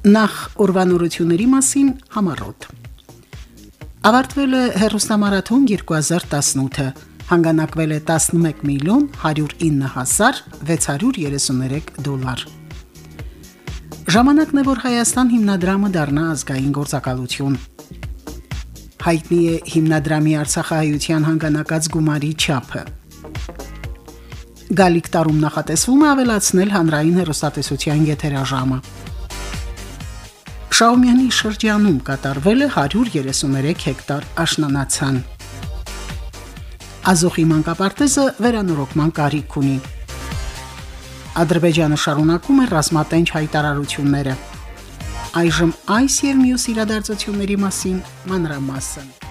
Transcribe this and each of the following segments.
Նախ ուրվանորությունների մասին համառոտ։ Ավարտվել է հերոստամարաթոն 2018-ը։ Հանգանակվել է 11 միլիոն 109 հազար 633 դոլար։ Ժամանակն է, որ Հայաստան հիմնադրամը դառնա ազգային գործակալություն։ Հայտնի է հիմնադրամի Արցախահայության հանգանակած գումարի չափը։ Գալիք տարում նախատեսվում է ավելացնել հանրային հերոստատեսության եթերաժամը։ Շաումյանի շրջանում կատարվել է 133 հեկտար աշնանացան։ Ազոխի մանկապարտեզը վերանորոգման կարիք ունի։ Ադրբեջանը շարունակում է ռազմատենչ հայտարարությունները։ Այժմ այս եւ մյուս իրադարձությունների մասին մանրամասն։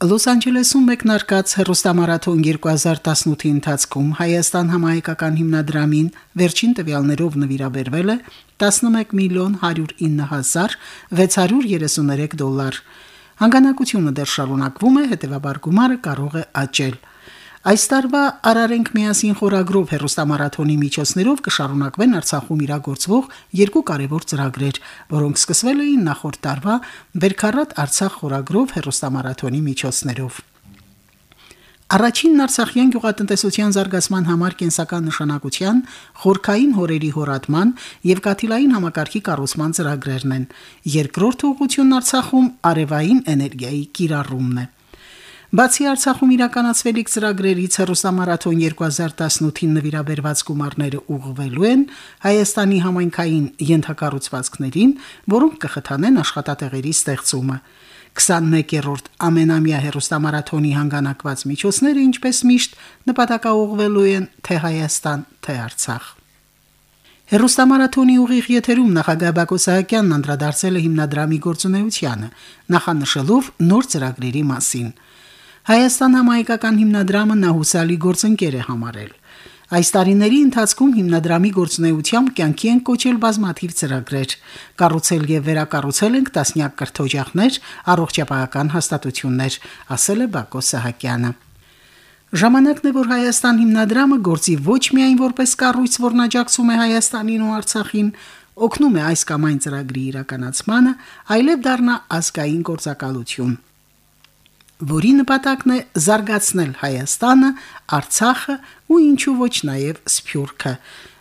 Լոս Անջելեսում մեկնարկած հերոստամարաթոն 2018-ի ընթացքում Հայաստան համահայկական հիմնադրամին վերջին տվյալներով նվիրաբերվել է 11 միլիոն 109 հազար 633 դոլար։ Հանգանակությունը դեռ շարունակվում է, հետևաբար գումարը կարող է աճել։ Այս տարվա Արարենք միասին խորագրով հերոստամարաթոնի միջոցներով կշարունակվեն Արցախում իրագործվող երկու կարևոր ծրագրեր, որոնք սկսվել էին նախորդ տարվա Վերքարատ Արցախ խորագրով հերոստամարաթոնի միջոցներով։ Առաջին Արցախյան գյուղատնտեսության զարգացման համար կենսական նշանակության խորքային հորերի հորատման եւ կաթիլային համակարգի կառուցման ծրագրերն են։ Երկրորդ ուղղությունն Արցախում արևային էներգիայի կիրառումն է։ Բացի Արցախում իրականացվելիք ծրագրերից հերոսամարաթոն 2018-ին նվիրաբերված գումարները ուղղվելու են Հայաստանի համայնքային յենթակառուցվածքներին, որոնք կխթանեն աշխատատեղերի ստեղծումը։ 21-րդ ամենամյա հերոստամարաթոնի հանգանակված միջոցները, ինչպես միշտ, նպատակաուղղվելու են թե Հայաստան, թե Արցախ։ Հերոստամարաթոնի ուղիղ եթերում նախագահ Բակո Սահակյանն անդրադարձել է հիմնադրամի գործունեությանը, նախանշելով նոր ծրագրերի մասին։ Հայաստան համահայկական հիմնադրամը նա հուսալի գործընկեր է համարել։ Այս տարիների ընթացքում հիմնադրամի գործունեությամբ կյանքի են կոչել բազմաթիվ ծրագրեր, կառուցել եւ վերակառուցել ենք տասնյակ կրթօջախներ, առողջապահական հաստատություններ, ասել է Բակո Սահակյանը։ Ժամանակն է, որ Հայաստան հիմնադրամը գործի ոչ միայն որպես կառույց, որն աջակցում է Հայաստանին ու Արցախին, օգնում է այս կամ այն ծրագրի իրականացմանը, այլև դառնա ազգային գործակալություն որի նպատակն է զարգացնել Հայաստանը, Արցախը ու ինչու ոչ նաև Սփյուռքը։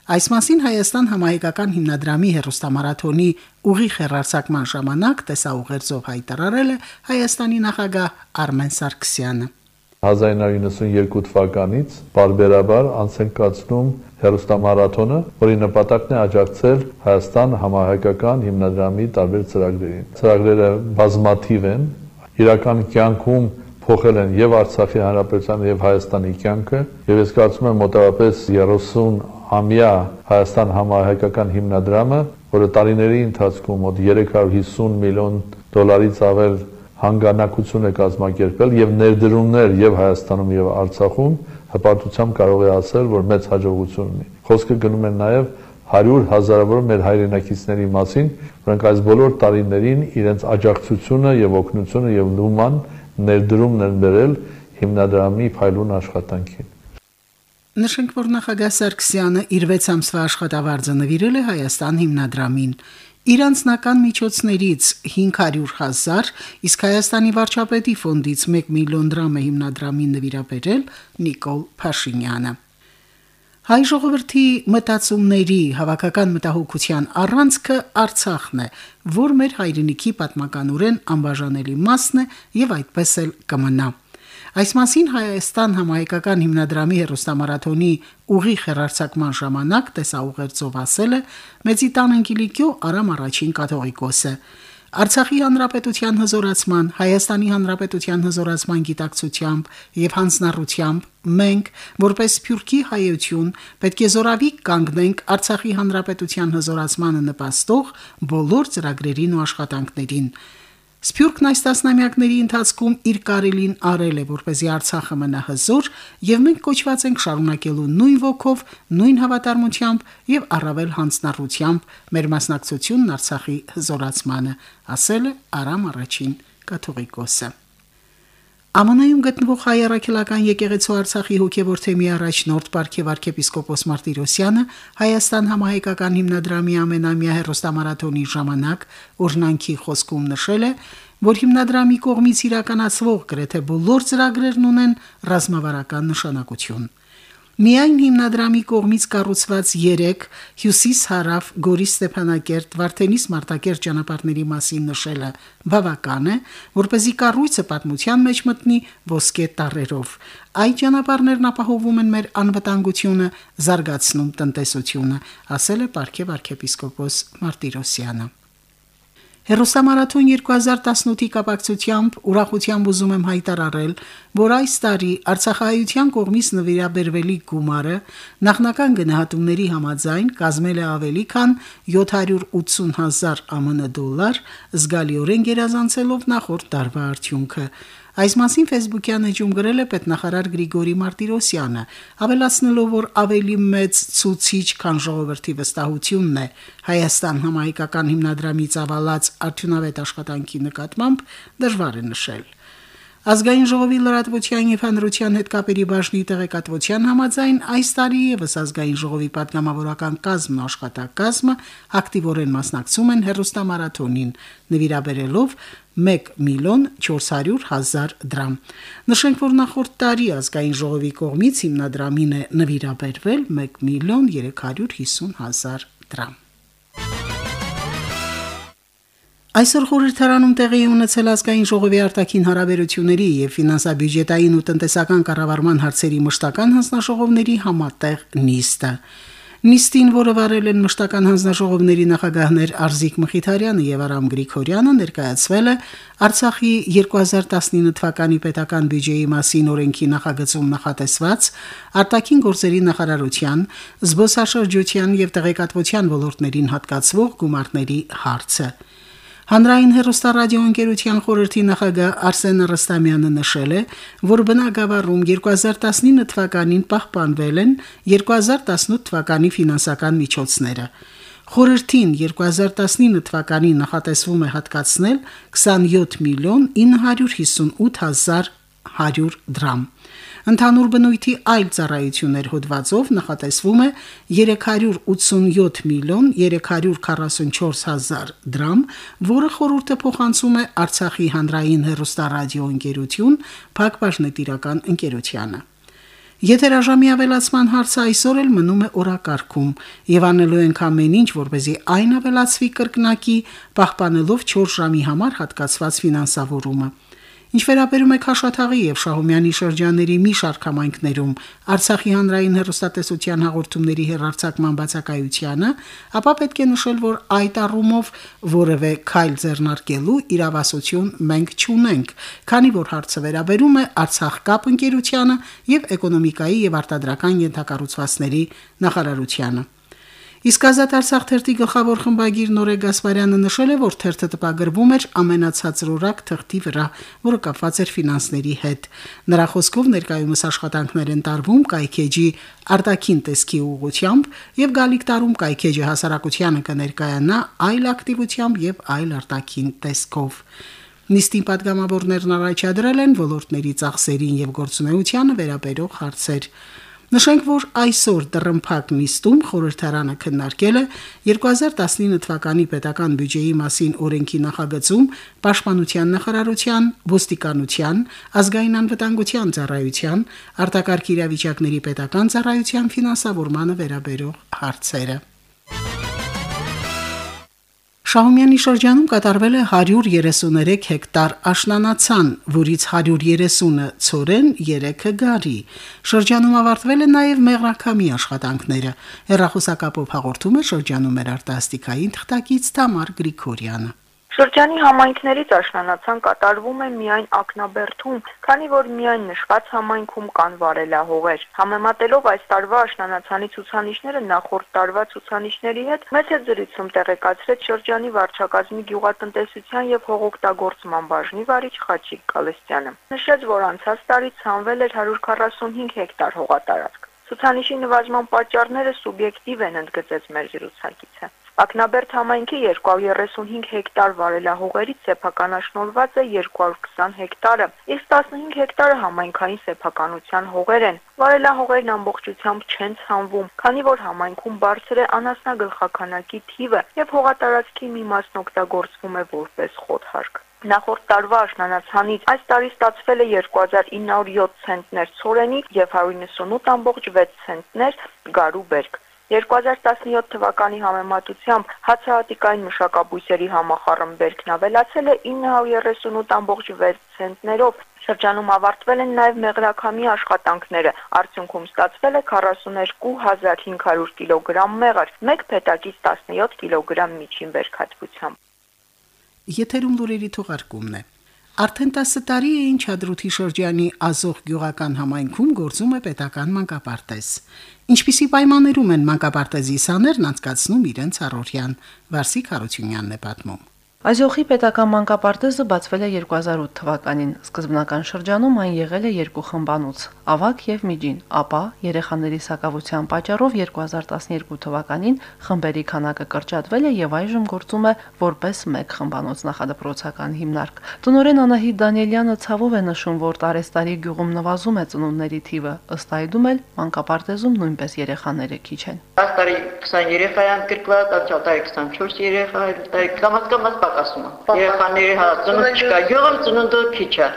Այս մասին Հայաստան համահայկական հիմնադրամի հերոստամարաթոնի ուղիղ հերարցակման ժամանակ տեսաուղերձով հայտարարել է Հայաստանի նախագահ Արմեն Սարգսյանը։ 1992 թվականից բարբերաբար անցենք կացնում հերոստամարաթոնը, որի նպատակն է աջակցել Հայաստան համահայկական հիմնադրամի տարբեր ծրագրերին։ Ծրագրերը բազմաթիվ են, իրական կյանքում փոխել են եւ Արցախի հանրապետության եւ Հայաստանի կյանքը եւ ես կարծում եմ մոտավորապես 30 ամյա Հայաստան համահայկական հիմնադրամը, որը տարիների ընթացքում մոտ 350 միլիոն դոլարից ավել հանգանակություն է կազմակերպել եւ ներդրումներ եւ Հայաստանում եւ Արցախում հպարտությամբ կարող է ասել, որ մեծ հաջողություն ունի։ Խոսքը գնում է նաեւ 100 հազարավոր մեր հայրենակիցների մասին, որոնք այս բոլոր տարիներին իրենց աջակցությունը եւ օգնությունը եւ լուման ներդրումն են բերել հիմնադրամի փայլուն աշխատանքին։ Նշենք, որ նախագահ Սարգսյանը իր 6 ամսվա աշխատավարձը նվիրել է Հայաստան հիմնադրամին։ Իր անձնական միջոցներից 500.000, իսկ Հայաստանի վարչապետի ֆոնդից 1 միլիոն դրամ է հիմնադրամին նվիրաբերել Նիկոլ Փաշինյանը։ Հայ ժողովրդի մտածումների հավաքական մտահոգության առանցքը Արցախն է, որ մեր հայրենիքի պատմականորեն անբաժանելի մասն է եւ այդպես էլ կմնա։ Այս մասին Հայաստան համահայկական հիմնադրամի հերոստամարաթոնի ուղի խերարցակման ժամանակ տեսաուղերձով ասել է. Մեծի տան անգելիկյո Արամ առաջին կաթողիկոսը։ Արցախի հանրապետության հզորացման, Հայաստանի հանրապետության հզորացման գիտակցությամբ եւ հանձնառությամբ մենք, որպես Փյուրքի հայություն, պետք է զորավիկ կանգնենք Արցախի հանրապետության հզորացմանը նպաստող բոլոր ծրագրերին ու աշխատանքներին։ Սփյուռքն այս տասնամյակների ընթացքում իր կարելին արել է, որպեսզի Արցախը մնա հզոր, եւ մենք կոչված ենք շարունակելու նույն ոգով, նույն հավատարմությամբ եւ առավել հանձնառությամբ մեր մասնակցությունն Արցախի հզորացմանը, ասել է Արամ առաջին կաթողիկոսը։ ԱՄՆ-ում գտնվող հայ առաքելական եկեղեցու Արցախի հոգևոր թեմի առաջնորդ Պարքև arczepiskopos Մարտիրոսյանը Հայաստան համահայկական հիմնադրամի ամենամյա հերոստամարաթոնի ժամանակ օրնանքի խոսքում նշել է, որ հիմնադրամի կողմից իրականացվող գրեթե բոլոր ծրագրերն ունեն ռազմավարական նշանակություն։ Միայն հիմնադրամի կողմից կառուցված 3 Հյուսիս-Հարավ Գորիս Ստեփանակերտ Վարդենիս Մարտակերտ ճանապարհների մասին նշելը բավական է, որ เป զի կառույցը պատմության մեջ մտնի ոսկե տառերով։ Այդ ճանապարհներն ապահովում են մեր անվտանգությունը, զարգացնում տնտեսությունը, ասել է Պարքև arczepiskopos Մարտիրոսյանը։ Հերոսամարաթոն 2018-ի կապակցությամբ ուրախությամբ ուզում եմ հայտարարել, որ այս տարի Արցախահայության կողմից նվիրաբերվելի գումարը նախնական գնահատումների համաձայն կազմել է ավելի քան 780.000 ԱՄՆ դոլար, զգալիորեն գերազանցելով նախորդ տարվա արդյունքը։ Այս մասին Facebook-յան էջում գրել է պետնախարար Գրիգորի Մարտիրոսյանը, ավելացնելով, որ ավելի մեծ ցուցիչ, քան ժողովրդի վստահությունն է Հայաստան համահայկական հիմնադրամից ավալած արդյունավետ աշխատանքի նկատմամբ դժվար է նշել։ Ազգային ժողովի լրատվության եւ հանրության հետ կապերի բաժնի տեղեկատվության համաձայն այս տարի եւս ազգային ժողովի պատգամավորական կազմն ու աշխատակազմը ակտիվորեն մասնակցում են հերոստամարաթոնին, նվիրաբերելով 1 միլիոն 400 հազար դրամ։ Նշենք, որ նախորդ տարի ազգային ժողովի կողմից հիմնադրամին է նվիրաբերվել 1 միլիոն 350 հազար դրամ։ Այսօր խորհրդարանում տեղի ունեցել ազգային ժողովի արտաքին հարաբերությունների եւ ֆինանսա-բյուջետային ու տնտեսական կառավարման հարցերի մշտական հանձնաժողովների համատեղ նիստը։ Նիստին, որը վարել են մշտական հանձնաժողովների նախագահներ Արզիկ Մխիթարյանը եւ Արամ Գրիգորյանը, ներկայացվել է Արցախի 2019 թվականի պետական բյուջեի մասին օրենքի նախագծում նախատեսված արտաքին գործերի նախարարության, զբոսաշրջության եւ տեղեկատվության ոլորտներին հատկացվող գումարների հարցը։ Հանրային հեռուստարադիոընկերության խորհրդի նախագահ Արսեն Ռստամյանը նշել է, որ բնակավարում 2019 թվականին պահպանվել են 2018 թվականի ֆինանսական միջոցները։ Խորհրդին 2019 թվականին նախատեսվում է հատկացնել 27 միլիոն 958 հազար 100 դրամ։ Ընդհանուր բնույթի այլ ծառայություններ հոդվածով նախատեսվում է 387 միլիոն 344 հազար դրամ, որը խորհուրդը փոխանցում է Արցախի հանրային հեռուստարադիո ընկերություն Փակbaşնետիրական ընկերությանը։ Եթերաժամի ավելացման հարցը այսօր էլ մնում է օրակարգում եւ անելու ենք ամեն ինչ, որպեսզի այն ավելացվի կրկնակի, պահպանելով 4 ժամի համար հատկացված ֆինանսավորումը։ Ինչ վերաբերում է Քաշաթաղի եւ Շահումյանի շրջանների մի շարք համայնքներում Արցախի հանրային հեռուստատեսության հաղորդումների հերարցակման բացակայությանը, ապա պետք է նշել, որ այդ առումով որևէ քայլ ձեռնարկելու իրավասություն մենք չունենք, քանի որ հարցը վերաբերում է Արցախ կապ ընկերությանը եւ էկոնոմիկայի եւ արտադրական ենթակառուցվածքների նախարարությանը։ Իսկ Ազատ Արցախ թերթի գլխավոր խմբագիր Նորե Գասպարյանը նշել է, որ թերթը տպագրվում էր ամենացածրորակ թղթի վրա, որը կապված էր ֆինանսների հետ։ Նրա խոսքով ներկայումս աշխատանքներ են տարվում կայքեջի արտաքին տեսքի ուղղությամբ եւ գալիք տարում կայքեջի հասարակությանը կներկայանա այլ ակտիվությամբ եւ այլ արտաքին տեսքով։ Նիստին падգամավորներն առաջադրել են ոլորտների ծախսերին եւ գործունեությանը վերաբերող հարցեր։ Նշենք, որ այսօր դռնփակ նիստում խորհրդարանը քննարկել է 2019 թվականի պետական բյուջեի մասին օրենքի նախագծում Պաշտպանության նախարարության, ոստիկանության, ազգային անվտանգության ծառայության, արտակարգ իրավիճակների պետական ծառայության ֆինանսավորմանը վերաբերող հարցերը։ Շահումյանի շրջանում կատարվել է 133 հեկտար աշնանացան, որից 130-ը ծորեն, 3-ը գարի։ Շրջանում ավարտվել է նաև մեղրակամի աշխատանքները։ Հերրախոսակապով հաղորդում է շրջանում մեր արտասթիկային թղթակից Թամար Գրիգորյանը։ Շրջանի համայնքներից աշնանացան կատարվում է միայն Ակնաբերդում, քանի որ միայն նշված համայնքում կան վարելահողեր։ Համեմատելով այս տարվա աշնանացանի ցուցանիշները նախորդ տարվա ցուցանիշների հետ, մեծ է զրույցում տեղեկացրեց շրջանի վարչակազմի գյուղատնտեսության եւ հողօգտագործման բաժնի վարիչ Խաչիկ Կալստյանը։ Նշեց, որ անցած տարի ցանվել էր 145 հեկտար հողատարածք։ Ցուցանիշի նվազման պատճառները սուբյեկտիվ են ընդգծեց մեր զրուցակիցը։ Ակնաբերդ համայնքի 235 հեկտար վարելահողերից սեփականաշնորհված է 220 հեկտարը, իսկ 15 հեկտարը համայնքային սեփականության հողեր են։ Վարելահողերն ամբողջությամբ չեն ցանվում, քանի որ համայնքում բարձր է անասնագլխականակի թիվը եւ հողատարածքի մի մասն օգտագործվում է որպես խոթարկ։ Նախորդ տարվա աշնանացանից այս տարի ստացվել է 2907 ցենտներ ծորենի եւ 198.6 ցենտներ գարու բերք։ 2017 թվականի համեմատությամբ հացահատիկային մշակաբույսերի համախառն բերքն ավելացել է 938.6 ցենտներով, Շրջանում ավարտվել են նաև մեղրակամի աշխատանքները։ Արդյունքում ստացվել է 42500 կիլոգրամ մեղր, 1 փետակից 17 կիլոգրամ միջին բերքատվությամբ։ Եթերում լուրերի թողարկումն է։ Արդեն 10 տարի է ինչ Հադրութի շրջանի Ազող գյուղական համայնքում գործում է պետական մանկապարտեզ։ Ինչպիսի պայմաններում են մանկապարտեզի սաներն անցկացնում իրենց առօրյան Վարսիկ Հարությունյանն է պատմում։ Ազոխի պետական մանկապարտեզը բացվել է 2008 թվականին։ Սկզբնական շրջանում այն եղել է երկու խմբանոց՝ ավակ եւ միջին, ապա երեխաների սակավության պատճառով 2012 թվականին խմբերի քանակը կրճատվել է եւ այժմ գործում է որպես մեկ խմբանոց նախադպրոցական հիմնարկ։ Տնորեն Անահիտ Դանիելյանը ցավով է նշում, որ տարեստարի գյուղում նվազում է ծնունդների թիվը, ըստ այդում էլ մանկապարտեզում նույնպես երեխաները քիչ են։ 10 տարի 20 երեխա են գրկված, 10 տարի 24 երեխա, տարի կամած պակասում է։ Երեխաների հա ծնունդ չկա, յուղում ծնունդը քիչ է։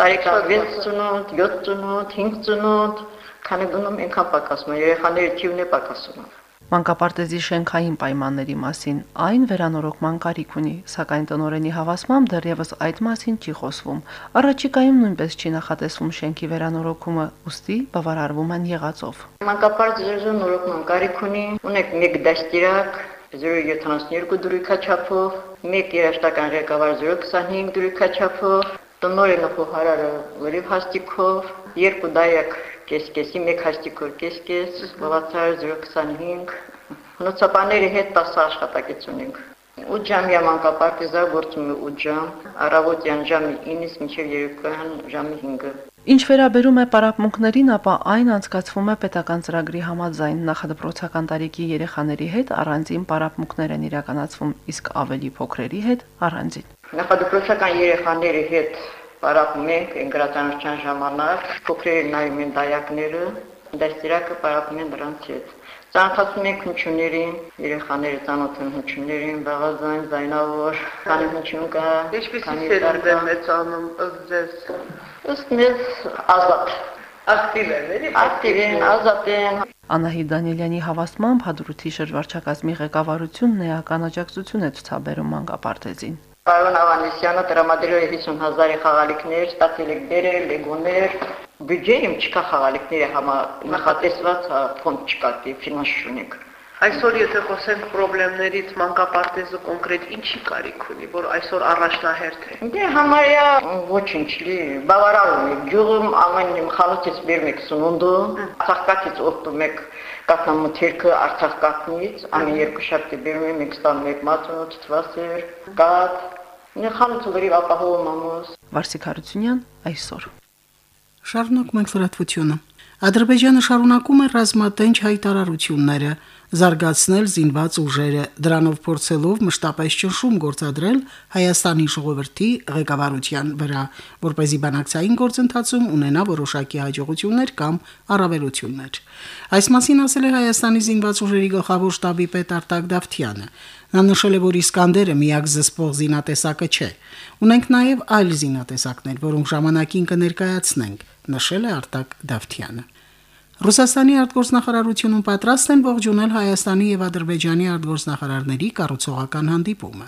Տարեկան 6 ծնունդ, 7 ծնունդ, 5 ծնունդ, քանի գնում ինքան պակասում է, երեխաների թիվն է պակասում։ Մանկապարտեզի շենքային պայմանների մասին այն վերանորոգման կարիք ունի, սակայն տնորենի հավասմամբ դեռևս այդ մասին չի խոսվում։ Առաջիկայում նույնպես չի նախատեսվում շենքի վերանորոգումը, ուստի բավարարվում են եղածով։ Մանկապարտեզը նորոգման կարիք ունի, ունեք մեկ դաստիարակ, 072 դրույքաչափով, մեկ երաշտական ղեկավար 025 դրույքաչափով, տնորենը խոհարարը լրիվ հաստիկով, երկու դայակ կես-կեսի, մեկ հաստիկով կես-կես, բավացար 025, հնոցապաների հետ 10 աշխատակից ունենք։ 8 ժամյա մանկապարտեզը գործում է 8 ժամ, առավոտյան ժամի 9-ից մինչև երեկոյան ժամի 5-ը։ Ինչ վերաբերում է պարապմունքներին, ապա այն անցկացվում է պետական ծրագրի համաձայն նախադպրոցական տարիքի երեխաների հետ առանձին պարապմունքներ են իրականացվում, իսկ ավելի փոքրերի հետ առանձին։ Նախադպրոցական երեխաների հետ պարապում ենք ընկերաճանաչության ժամանակ, փոքրերը նայում են դայակները, դաստիարակը պարապում են նրանց հետ։ Ծանոթացնում ենք հնչյուններին, երեխաները ծանոթ են հնչյուններին, բաղազան, զայնավոր, քանի հնչյուն կա, քանի դարձ մեծանում ըստ ձեզ? Ըստ մեզ ազատ։ Ակտիվ են, էլի։ Ակտիվ են, ազատ են։ Անահիտ Դանիելյանի հավաստմամբ Հադրութի շրջվարչակազմի ղեկավարությունն էական աջակցություն է ցուցաբերում մանկապարտեզին։ Պարոն Ավանեսյանը տրամադրել է 50000-ի խաղալիքներ, ստացել եք դերեր, լեգոներ, բյուջեում չկա խաղալիքների համա նախատեսված ֆոնդ չկա, ֆինանս չունենք։ Այսօր եթե խոսենք խնդիրներից մանկապարտեզը կոնկրետ ինչի կարիք ունի, որ այսօր առաջնահերթ է։ Դե համարյա ոչինչ լի, բավարարում է։ Գյուղում ամեն խանութից բերում եք սնունդը, Արցախկացից օգտվում եք կատնամթերքը Արցախկացից, ամեն երկու շաբթի բերում եմ եք ստանում եք մածունը, թթվասեր, կաթ, նե խանութը լրիվ ապահովում ամոս։ Վարսիկ Հարությունյան այսօր։ Շարունակ մենք լրատվությունը։ Ադրբեջանը շարունակում է ռազմատենչ հայտարարությունները զարգացնել զինված ուժերը, դրանով փորձելով մշտապես ճնշում գործադրել Հայաստանի ժողովրդի ղեկավարության վրա, որ เป զի բանակցային գործընթացում ունենա որոշակի հաջողություններ կամ առավելություններ։ Այս մասին ասել է Հայաստանի զինված ուժերի գլխավոր շտաբի պետ Արտակ Դավթյանը։ Նա նշել է, որ Իսկանդերը միակ զսպող զինատեսակը չէ։ Ունենք նաև այլ զինատեսակներ, որոնք ժամանակին կներկայացնենք, նշել է Արտակ Դավթյանը։ Ռուսաստանի արտգործնախարարությունում պատրաստ են ողջունել Հայաստանի եւ Ադրբեջանի արտգործնախարարների կառուցողական հանդիպումը։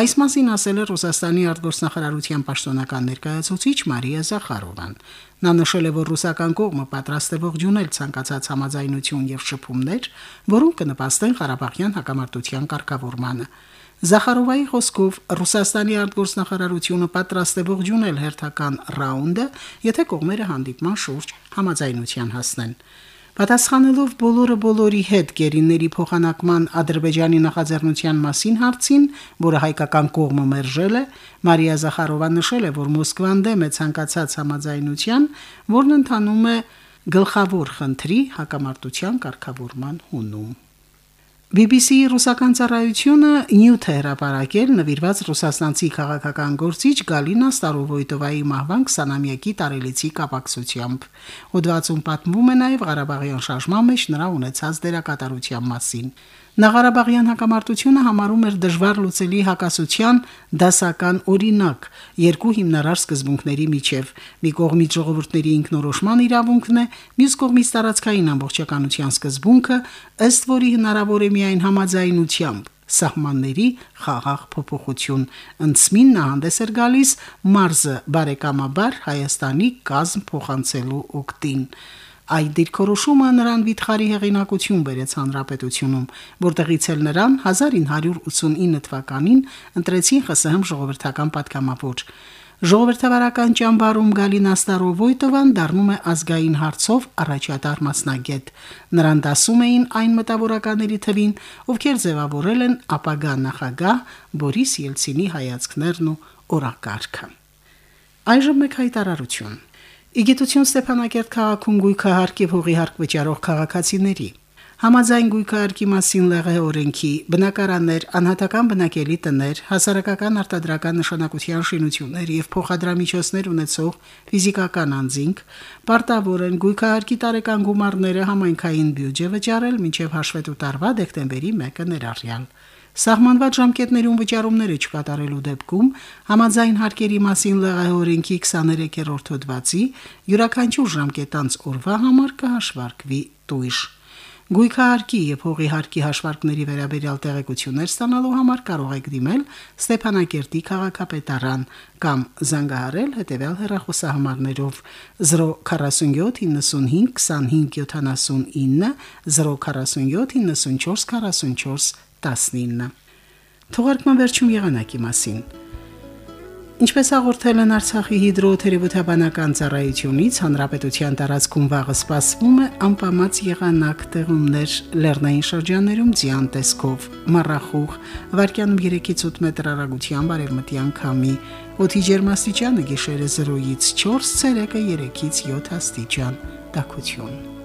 Այս մասին ասել է Ռուսաստանի արտգործնախարարության պաշտոնական ներկայացուցիչ Մարիա Զախարովան։ Նա նշել է, որ ռուսական կողմը պատրաստ է ողջունել ցանկացած համաձայնություն եւ շփումներ, որոնք կնպաստեն Ղարաբաղյան հակամարտության կարգավորմանը։ Զախարովայի խոսքով Ռուսաստանի արտգործնախարարությունը պատրաստ է ողջունել հերթական ռաունդը, եթե կողմերը հանդիպման շուրջ համաձայնության հասնեն։ Պատասխանելով բոլորը բոլորի հետ գերիների փոխանակման Ադրբեջանի նախաձեռնության մասին հարցին, որը հայկական կողմը մերժել է, Մարիա Զախարովան նշել է, որ Մոսկվան դեմ է ցանկացած համաձայնության, որն ընթանում է գլխավոր խնդրի հակամարտության կարգավորման հունում։ BBC-ի ռուսական ծառայությունը նյութ է հրապարակել նվիրված ռուսաստանցի քաղաքական գործիչ Գալինա Ստարովոյտովայի մահվան 20-ամյակի տարելիցի կապակցությամբ։ Հոդվածում պատմվում է նաև Ղարաբաղյան շարժման մեջ նրա ունեցած դերակատարության մասին։ Նաղարաբաղյան հակամարտությունը համարում էր դժվար լուծելի հակասության դասական օրինակ երկու հիմնարար սկզբունքների միջև՝ մի կողմից ժողովուրդների ինքնորոշման իրավունքն է, մյուս կողմից տարածքային ամբողջականության սկզբունքը, ըստ որի հնարավոր է միայն համաձայնությամբ սահմանների խաղաղ փոփոխություն ընծմին նա հանդես էր գալիս մարզը բարեկամաբար Հայաստանի կազմ փոխանցելու օկտին Այդ դիրքորոշումը նրան վիթխարի հեղինակություն բերեց հանրապետությունում, որտեղից էլ նրան 1989 թվականին ընտրեցին ԽՍՀՄ ժողովրդական պատգամավոր։ Ժողովրդավարական ճամբարում Գալինա Ստարովոյտովան դառնում է ազգային հարցով առաջատար մասնագետ։ Նրան դասում էին այն մտավորականների թվին, ովքեր ձևավորել են ապագա նախագահ Բորիս Ելցինի հայացքներն ու օրակարգը։ Այժմ մեկ հայտարարություն։ Իգիտություն Ստեփանակերտ քաղաքում գույքը հարկ եւ հողի հարկ վճարող քաղաքացիների Համաձայն գույքարկի մասին ԼՂՀ օրենքի բնակարաններ, անհատական բնակելի տներ, հասարակական արտադրական նշանակության շինություններ եւ փոխադրամիջոցներ ունեցող ֆիզիկական անձինք պարտավոր են գույքարկի տարեկան գումարները համայնքային բյուջե վճարել մինչև հաշվետու տարվա դեկտեմբերի 1-ը ներառյալ։ Սահմանված ժամկետներում վճարումները չկատարելու դեպքում համաձայն հարկերի մասին ԼՂՀ օրենքի 23-րդ հոդվածի յուրաքանչյուր ժամկետանց օրվա համար կհաշվարկվի տույժ։ Գույքահարկի եւ հողի հարկի հաշվարկների վերաբերյալ տեղեկություններ ստանալու համար կարող եք դիմել Ստեփանակերտի քաղաքապետարան կամ զանգահարել հետեւյալ հեռախոսահամարներով 047 95 25 79 047 94 44 19 Թողարկման վերջում եղանակի մասին Ինչպես հաղորդել են Արցախի հիդրոթերապևտաբանական ծառայությունից, հանրապետության տարածքում վաղը սպասվում է անպամած եղանակ տեղումներ լեռնային շրջաններում ձյան տեսքով, մառախուղ, վարկյանում 3-ից 8 մետր արագությամբ արևմտյան քամի, օդի ջերմաստիճանը գիշերը 0-ից 4, ցերեկը 3-ից 7 աստիճան, տաքություն։